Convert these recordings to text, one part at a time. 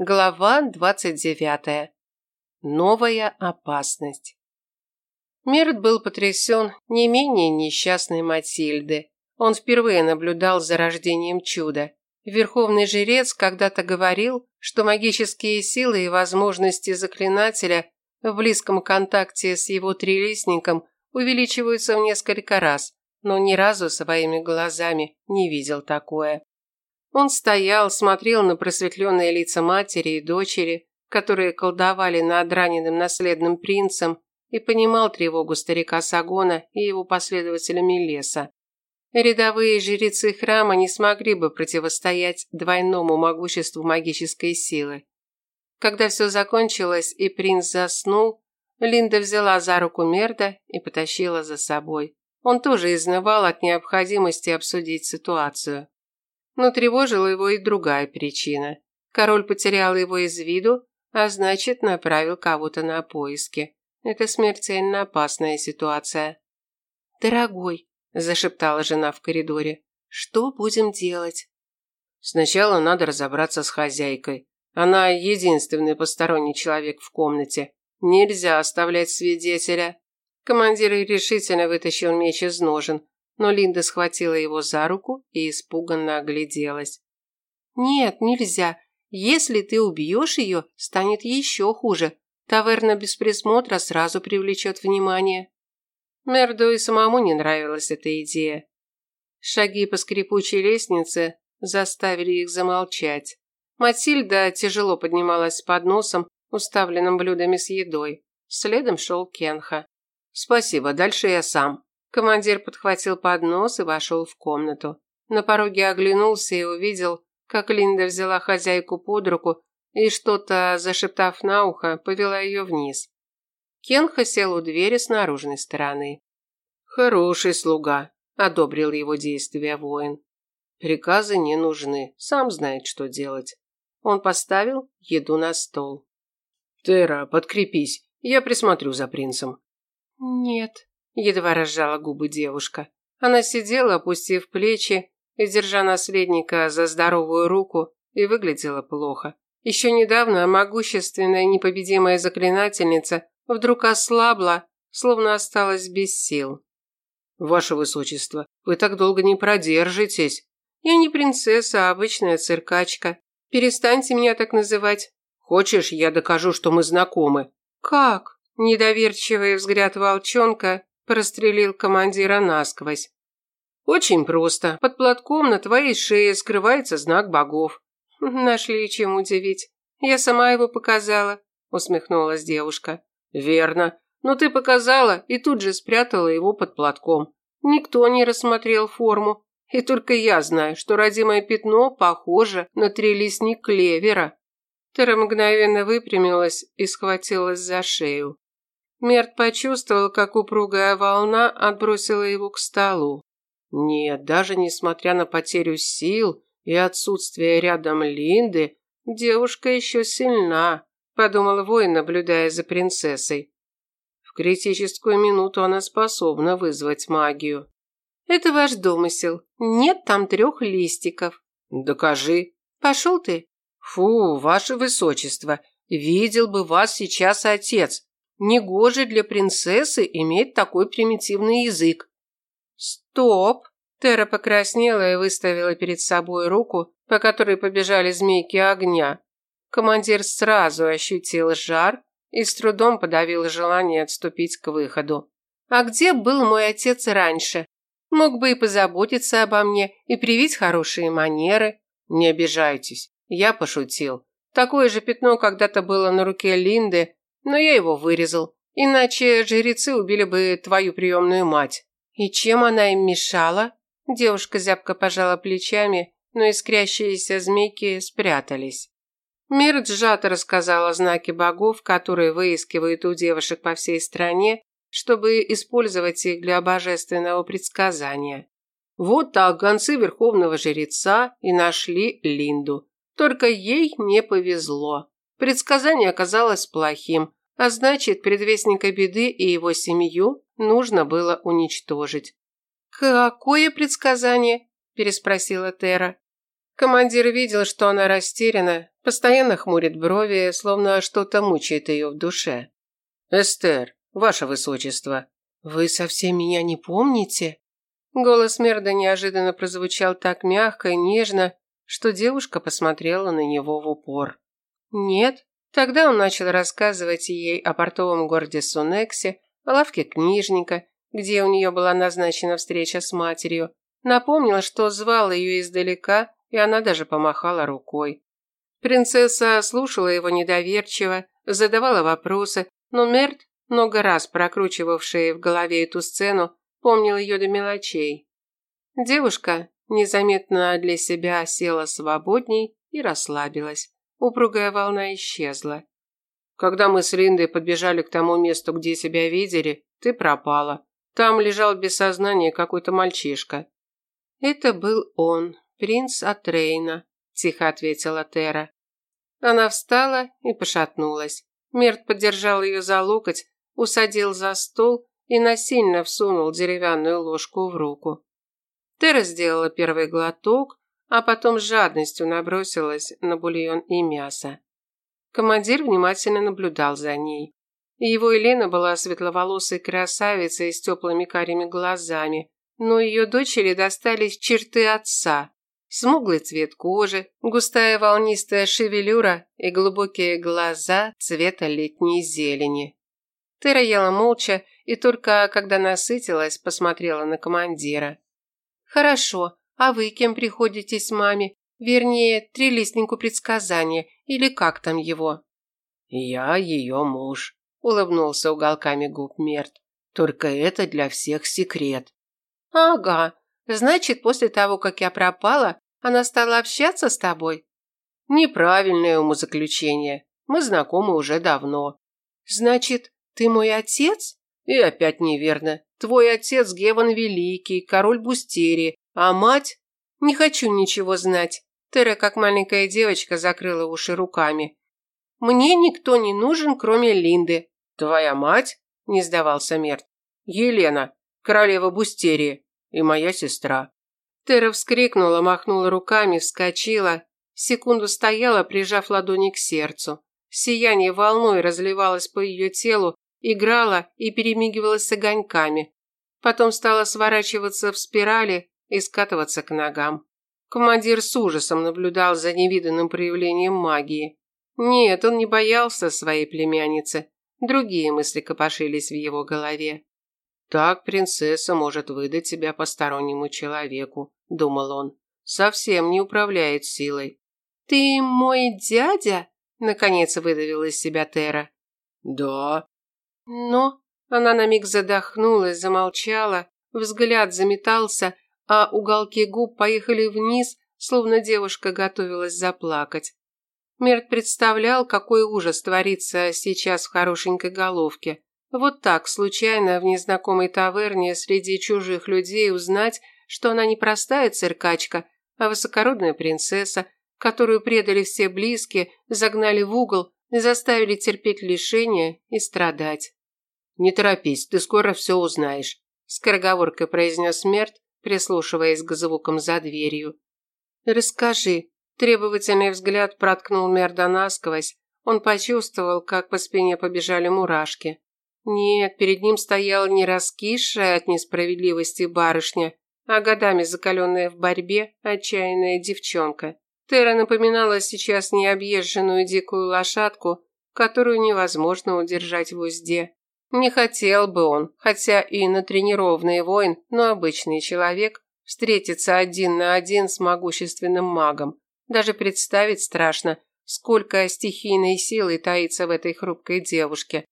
Глава 29. Новая опасность. Мерт был потрясен не менее несчастной Матильды. Он впервые наблюдал за рождением чуда. Верховный жрец когда-то говорил, что магические силы и возможности заклинателя в близком контакте с его трилистником увеличиваются в несколько раз, но ни разу своими глазами не видел такое. Он стоял, смотрел на просветленные лица матери и дочери, которые колдовали над раненым наследным принцем, и понимал тревогу старика Сагона и его последователями леса. Рядовые жрецы храма не смогли бы противостоять двойному могуществу магической силы. Когда все закончилось и принц заснул, Линда взяла за руку Мерда и потащила за собой. Он тоже изнывал от необходимости обсудить ситуацию. Но тревожила его и другая причина. Король потерял его из виду, а значит, направил кого-то на поиски. Это смертельно опасная ситуация. «Дорогой, зашептала жена в коридоре. Что будем делать? Сначала надо разобраться с хозяйкой. Она единственный посторонний человек в комнате. Нельзя оставлять свидетеля. Командир решительно вытащил меч из ножен, но Линда схватила его за руку и испуганно огляделась. Нет, нельзя. Если ты убьешь ее, станет еще хуже. Таверна без присмотра сразу привлечет внимание. Мерду и самому не нравилась эта идея. Шаги по скрипучей лестнице заставили их замолчать. Матильда тяжело поднималась с подносом, уставленным блюдами с едой. Следом шел Кенха. «Спасибо, дальше я сам». Командир подхватил поднос и вошел в комнату. На пороге оглянулся и увидел, как Линда взяла хозяйку под руку и, что-то зашептав на ухо, повела ее вниз. Кенха сел у двери с наружной стороны. «Хороший слуга», – одобрил его действия воин. «Приказы не нужны, сам знает, что делать». Он поставил еду на стол. «Тера, подкрепись, я присмотрю за принцем». «Нет», – едва разжала губы девушка. Она сидела, опустив плечи и держа наследника за здоровую руку, и выглядела плохо. Еще недавно могущественная непобедимая заклинательница вдруг ослабла, словно осталась без сил. «Ваше высочество, вы так долго не продержитесь. Я не принцесса, а обычная циркачка. Перестаньте меня так называть». «Хочешь, я докажу, что мы знакомы?» «Как?» Недоверчивый взгляд волчонка прострелил командира насквозь. «Очень просто. Под платком на твоей шее скрывается знак богов». «Нашли чем удивить. Я сама его показала», усмехнулась девушка. Верно. Но ты показала и тут же спрятала его под платком. Никто не рассмотрел форму. И только я знаю, что родимое пятно похоже на трилистник клевера. Тера мгновенно выпрямилась и схватилась за шею. Мерт почувствовал, как упругая волна отбросила его к столу. Нет, даже несмотря на потерю сил и отсутствие рядом Линды, девушка еще сильна подумал воин, наблюдая за принцессой. В критическую минуту она способна вызвать магию. Это ваш домысел. Нет там трех листиков. Докажи. Пошел ты. Фу, ваше высочество, видел бы вас сейчас отец. Негоже для принцессы иметь такой примитивный язык. Стоп. Тера покраснела и выставила перед собой руку, по которой побежали змейки огня. Командир сразу ощутил жар и с трудом подавил желание отступить к выходу. А где был мой отец раньше? Мог бы и позаботиться обо мне, и привить хорошие манеры. Не обижайтесь, я пошутил. Такое же пятно когда-то было на руке Линды, но я его вырезал. Иначе жрецы убили бы твою приемную мать. И чем она им мешала? Девушка зябко пожала плечами, но искрящиеся змейки спрятались. Мир сжато рассказал о знаке богов, которые выискивают у девушек по всей стране, чтобы использовать их для божественного предсказания. Вот так гонцы верховного жреца и нашли Линду. Только ей не повезло. Предсказание оказалось плохим, а значит, предвестника беды и его семью нужно было уничтожить. «Какое предсказание?» – переспросила Тера. Командир видел, что она растеряна, Постоянно хмурит брови, словно что-то мучает ее в душе. «Эстер, ваше высочество, вы совсем меня не помните?» Голос Мерда неожиданно прозвучал так мягко и нежно, что девушка посмотрела на него в упор. «Нет?» Тогда он начал рассказывать ей о портовом городе Сунексе, о лавке книжника, где у нее была назначена встреча с матерью. Напомнил, что звал ее издалека, и она даже помахала рукой. Принцесса слушала его недоверчиво, задавала вопросы, но Мерт, много раз прокручивавший в голове эту сцену, помнил ее до мелочей. Девушка незаметно для себя села свободней и расслабилась. Упругая волна исчезла. Когда мы с Линдой подбежали к тому месту, где тебя видели, ты пропала. Там лежал без сознания какой-то мальчишка. Это был он, принц Атрейна, тихо ответила Тера. Она встала и пошатнулась. Мерт поддержал ее за локоть, усадил за стол и насильно всунул деревянную ложку в руку. Тера сделала первый глоток, а потом с жадностью набросилась на бульон и мясо. Командир внимательно наблюдал за ней. Его Елена была светловолосой красавицей с теплыми карими глазами, но ее дочери достались черты отца. Смуглый цвет кожи, густая волнистая шевелюра и глубокие глаза цвета летней зелени. Тера ела молча и только когда насытилась, посмотрела на командира. «Хорошо, а вы кем приходитесь маме? Вернее, трилистнику предсказания, или как там его?» «Я ее муж», – улыбнулся уголками губ Мерт. «Только это для всех секрет». «Ага, значит, после того, как я пропала, она стала общаться с тобой?» «Неправильное умозаключение. Мы знакомы уже давно». «Значит, ты мой отец?» «И опять неверно. Твой отец Геван Великий, король Бустерии, а мать...» «Не хочу ничего знать». Тера, как маленькая девочка, закрыла уши руками. «Мне никто не нужен, кроме Линды». «Твоя мать?» – не сдавался Мерт. «Елена, королева Бустерии, и моя сестра». Тера вскрикнула, махнула руками, вскочила. Секунду стояла, прижав ладони к сердцу. Сияние волной разливалось по ее телу, играло и перемигивалось с огоньками. Потом стала сворачиваться в спирали и скатываться к ногам. Командир с ужасом наблюдал за невиданным проявлением магии. Нет, он не боялся своей племянницы. Другие мысли копошились в его голове. «Так принцесса может выдать себя постороннему человеку», – думал он. «Совсем не управляет силой». «Ты мой дядя?» – наконец выдавила из себя Тера. «Да». «Но...» Она на миг задохнулась, замолчала, взгляд заметался, а уголки губ поехали вниз, словно девушка готовилась заплакать. Мерт представлял, какой ужас творится сейчас в хорошенькой головке. Вот так, случайно, в незнакомой таверне среди чужих людей узнать, что она не простая циркачка, а высокородная принцесса, которую предали все близкие, загнали в угол, заставили терпеть лишения и страдать. «Не торопись, ты скоро все узнаешь», – скороговоркой произнес Мерт, прислушиваясь к звукам за дверью. «Расскажи». Требовательный взгляд проткнул Мерда насквозь. Он почувствовал, как по спине побежали мурашки. Нет, перед ним стояла не раскисшая от несправедливости барышня, а годами закаленная в борьбе отчаянная девчонка. Тера напоминала сейчас необъезженную дикую лошадку, которую невозможно удержать в узде. Не хотел бы он, хотя и натренированный воин, но обычный человек, встретиться один на один с могущественным магом. Даже представить страшно, сколько стихийной силы таится в этой хрупкой девушке.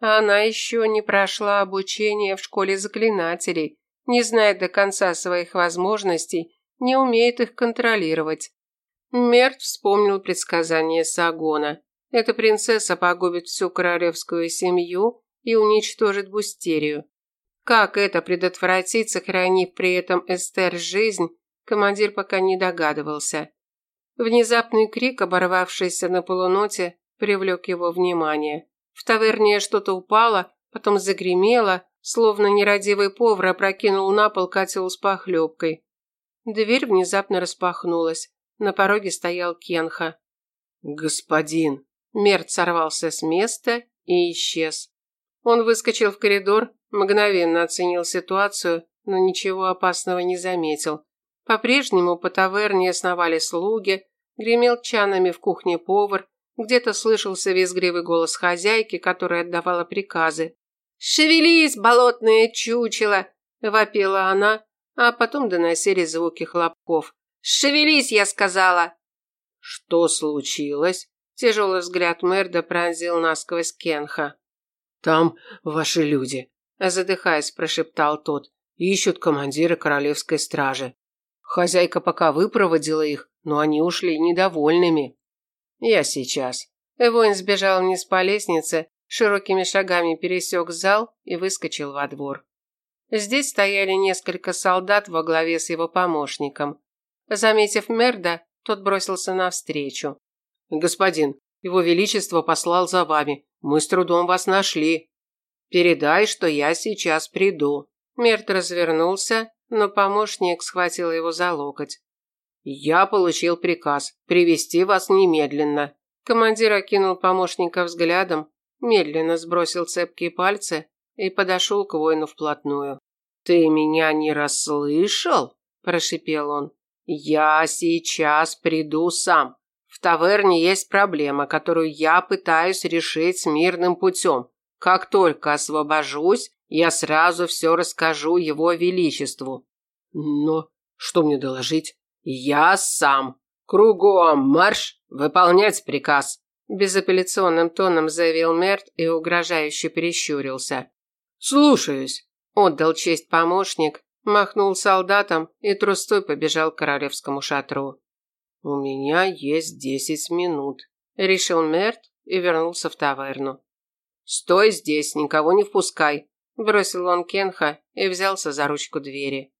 А она еще не прошла обучение в школе заклинателей, не знает до конца своих возможностей, не умеет их контролировать. Мерт вспомнил предсказание Сагона. Эта принцесса погубит всю королевскую семью и уничтожит Бустерию. Как это предотвратить, сохранив при этом Эстер жизнь, командир пока не догадывался. Внезапный крик, оборвавшийся на полуноте, привлек его внимание. В таверне что-то упало, потом загремело, словно нерадивый повар опрокинул на пол котел с похлебкой. Дверь внезапно распахнулась. На пороге стоял Кенха. «Господин!» Мерт сорвался с места и исчез. Он выскочил в коридор, мгновенно оценил ситуацию, но ничего опасного не заметил. По-прежнему по таверне сновали слуги, гремел чанами в кухне повар, где-то слышался визгливый голос хозяйки, которая отдавала приказы. «Шевелись, болотное чучело!» – вопила она, а потом доносили звуки хлопков. «Шевелись, я сказала!» «Что случилось?» Тяжелый взгляд Мерда пронзил насквозь Кенха. «Там ваши люди», – задыхаясь, прошептал тот. «Ищут командира королевской стражи. Хозяйка пока выпроводила их, но они ушли недовольными». «Я сейчас». Воин сбежал вниз по лестнице, широкими шагами пересек зал и выскочил во двор. Здесь стояли несколько солдат во главе с его помощником. Заметив Мерда, тот бросился навстречу. «Господин, его величество послал за вами. Мы с трудом вас нашли. Передай, что я сейчас приду». Мерт развернулся, но помощник схватил его за локоть. «Я получил приказ привести вас немедленно». Командир окинул помощника взглядом, медленно сбросил цепкие пальцы и подошел к воину вплотную. «Ты меня не расслышал?» – прошипел он. «Я сейчас приду сам. В таверне есть проблема, которую я пытаюсь решить мирным путем. Как только освобожусь, я сразу все расскажу его величеству». «Но что мне доложить?» «Я сам. Кругом марш, выполнять приказ», – безапелляционным тоном заявил Мерт и угрожающе прищурился. «Слушаюсь», – отдал честь помощник, махнул солдатам и трустой побежал к королевскому шатру. «У меня есть десять минут», – решил Мерт и вернулся в таверну. «Стой здесь, никого не впускай», – бросил он Кенха и взялся за ручку двери.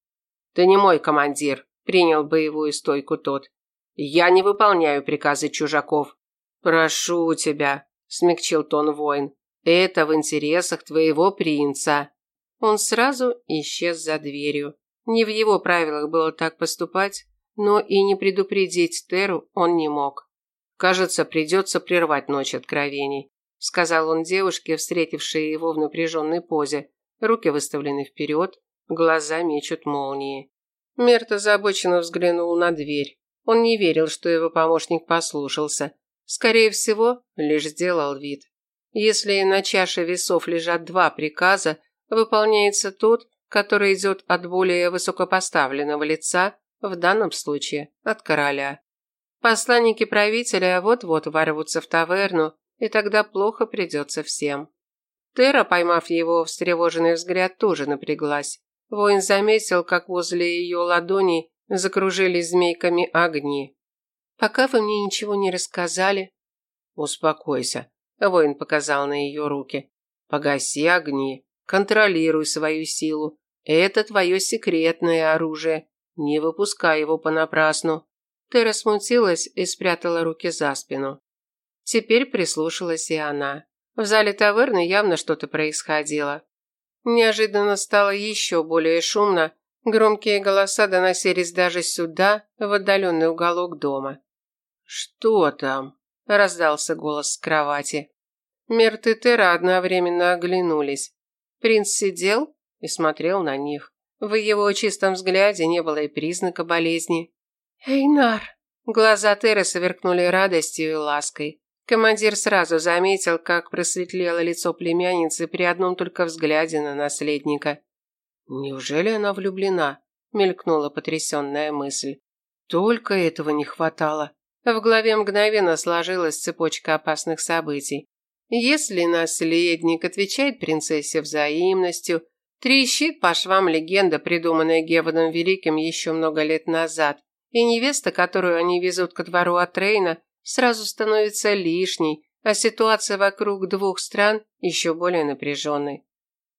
«Ты не мой командир», – принял боевую стойку тот. «Я не выполняю приказы чужаков». «Прошу тебя», – смягчил тон воин. «Это в интересах твоего принца». Он сразу исчез за дверью. Не в его правилах было так поступать, но и не предупредить Теру он не мог. «Кажется, придется прервать ночь откровений», – сказал он девушке, встретившей его в напряженной позе. Руки выставлены вперед, глаза мечут молнии. Мерт озабоченно взглянул на дверь. Он не верил, что его помощник послушался. Скорее всего, лишь сделал вид. Если на чаше весов лежат два приказа, выполняется тот, который идет от более высокопоставленного лица, в данном случае от короля. Посланники правителя вот-вот ворвутся в таверну, и тогда плохо придется всем. Тера, поймав его встревоженный взгляд, тоже напряглась. Воин заметил, как возле ее ладоней закружились змейками огни. «Пока вы мне ничего не рассказали...» «Успокойся», – воин показал на ее руки. «Погаси огни, контролируй свою силу. Это твое секретное оружие. Не выпускай его понапрасну». Тера смутилась и спрятала руки за спину. Теперь прислушалась и она. В зале таверны явно что-то происходило. Неожиданно стало еще более шумно, громкие голоса доносились даже сюда, в отдаленный уголок дома. «Что там?» – раздался голос с кровати. Мерт и Тера одновременно оглянулись. Принц сидел и смотрел на них. В его чистом взгляде не было и признака болезни. «Эйнар!» Глаза Теры сверкнули радостью и лаской. Командир сразу заметил, как просветлело лицо племянницы при одном только взгляде на наследника. «Неужели она влюблена?» – мелькнула потрясенная мысль. Только этого не хватало. В голове мгновенно сложилась цепочка опасных событий. Если наследник отвечает принцессе взаимностью, трещит по швам легенда, придуманная Геваном Великим еще много лет назад, и невеста, которую они везут ко двору Атрейна, сразу становится лишней, а ситуация вокруг двух стран еще более напряженной.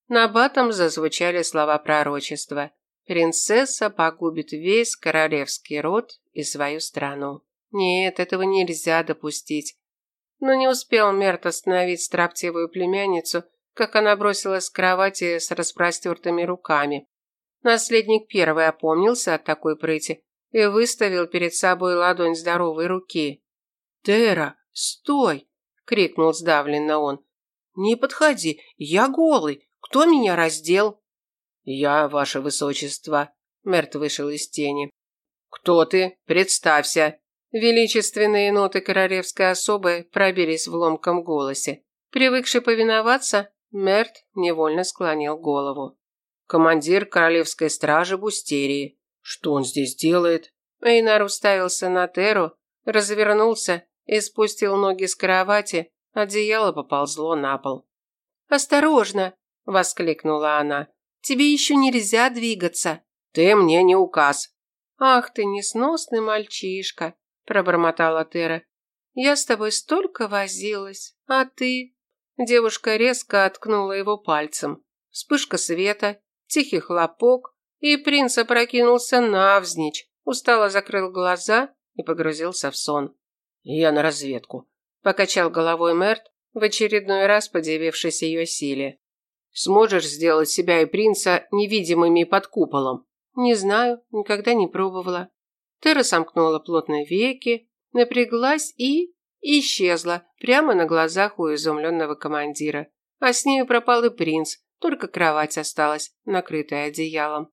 На батом зазвучали слова пророчества. Принцесса погубит весь королевский род и свою страну. Нет, этого нельзя допустить. Но не успел Мерт остановить строптивую племянницу, как она бросилась с кровати с распростертыми руками. Наследник первый опомнился от такой прыти и выставил перед собой ладонь здоровой руки. «Тера, стой!» – крикнул сдавленно он. «Не подходи, я голый. Кто меня раздел?» «Я, ваше высочество», – Мерт вышел из тени. «Кто ты? Представься!» Величественные ноты королевской особы пробились в ломком голосе. Привыкший повиноваться, Мерт невольно склонил голову. «Командир королевской стражи Бустерии. Что он здесь делает?» Эйнар уставился на Теру, развернулся и спустил ноги с кровати, одеяло поползло на пол. «Осторожно!» – воскликнула она. «Тебе еще нельзя двигаться!» «Ты мне не указ!» «Ах ты несносный мальчишка!» – пробормотала Тера. «Я с тобой столько возилась, а ты...» Девушка резко откнула его пальцем. Вспышка света, тихий хлопок, и принц опрокинулся навзничь, устало закрыл глаза и погрузился в сон. «Я на разведку», – покачал головой Мерт, в очередной раз подивившись ее силе. «Сможешь сделать себя и принца невидимыми под куполом?» «Не знаю, никогда не пробовала». Тера сомкнула плотно веки, напряглась и... исчезла прямо на глазах у изумленного командира. А с нею пропал и принц, только кровать осталась, накрытая одеялом.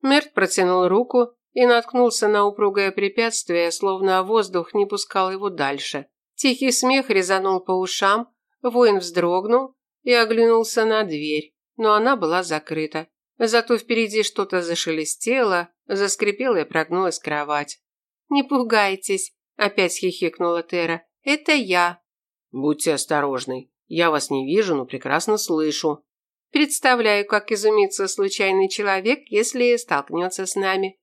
Мерт протянул руку и наткнулся на упругое препятствие, словно воздух не пускал его дальше. Тихий смех резанул по ушам, воин вздрогнул и оглянулся на дверь, но она была закрыта. Зато впереди что-то зашелестело, заскрипела и прогнулась кровать. «Не пугайтесь», – опять хихикнула Тера. «Это я». «Будьте осторожны. Я вас не вижу, но прекрасно слышу». «Представляю, как изумится случайный человек, если столкнется с нами».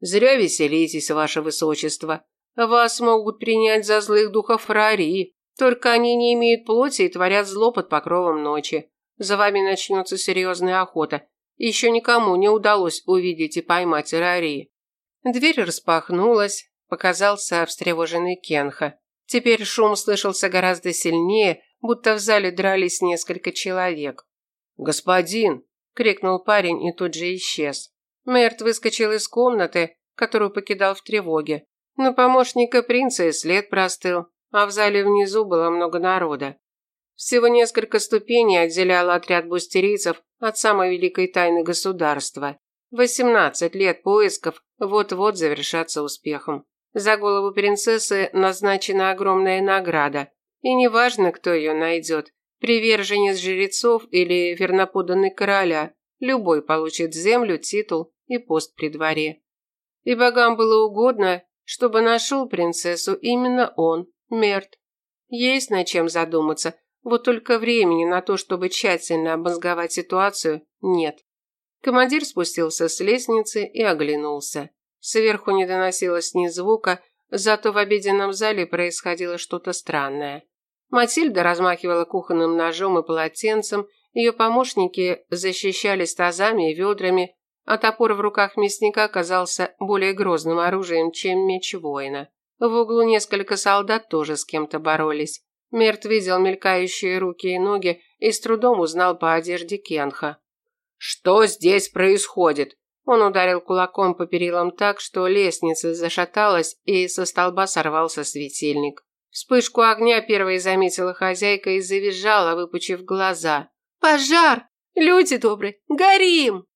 «Зря веселитесь, ваше высочество. Вас могут принять за злых духов Рари. Только они не имеют плоти и творят зло под покровом ночи. За вами начнется серьезная охота, еще никому не удалось увидеть и поймать Ирари. Дверь распахнулась, показался встревоженный Кенха. Теперь шум слышался гораздо сильнее, будто в зале дрались несколько человек. «Господин!» – крикнул парень и тут же исчез. Мерт выскочил из комнаты, которую покидал в тревоге. Но помощника принца и след простыл, а в зале внизу было много народа. Всего несколько ступеней отделяло отряд бустерийцев от самой великой тайны государства. 18 лет поисков вот-вот завершатся успехом. За голову принцессы назначена огромная награда. И неважно, кто ее найдет, приверженец жрецов или верноподанный короля, любой получит землю, титул и пост при дворе. И богам было угодно, чтобы нашел принцессу именно он, Мерт. Есть над чем задуматься, вот только времени на то, чтобы тщательно обмозговать ситуацию, нет. Командир спустился с лестницы и оглянулся. Сверху не доносилось ни звука, зато в обеденном зале происходило что-то странное. Матильда размахивала кухонным ножом и полотенцем, ее помощники защищались тазами и ведрами, а топор в руках мясника оказался более грозным оружием, чем меч воина. В углу несколько солдат тоже с кем-то боролись. Мерт видел мелькающие руки и ноги и с трудом узнал по одежде Кенха. «Что здесь происходит?» Он ударил кулаком по перилам так, что лестница зашаталась и со столба сорвался светильник. Вспышку огня первой заметила хозяйка и завизжала, выпучив глаза. «Пожар! Люди добрые! Горим!»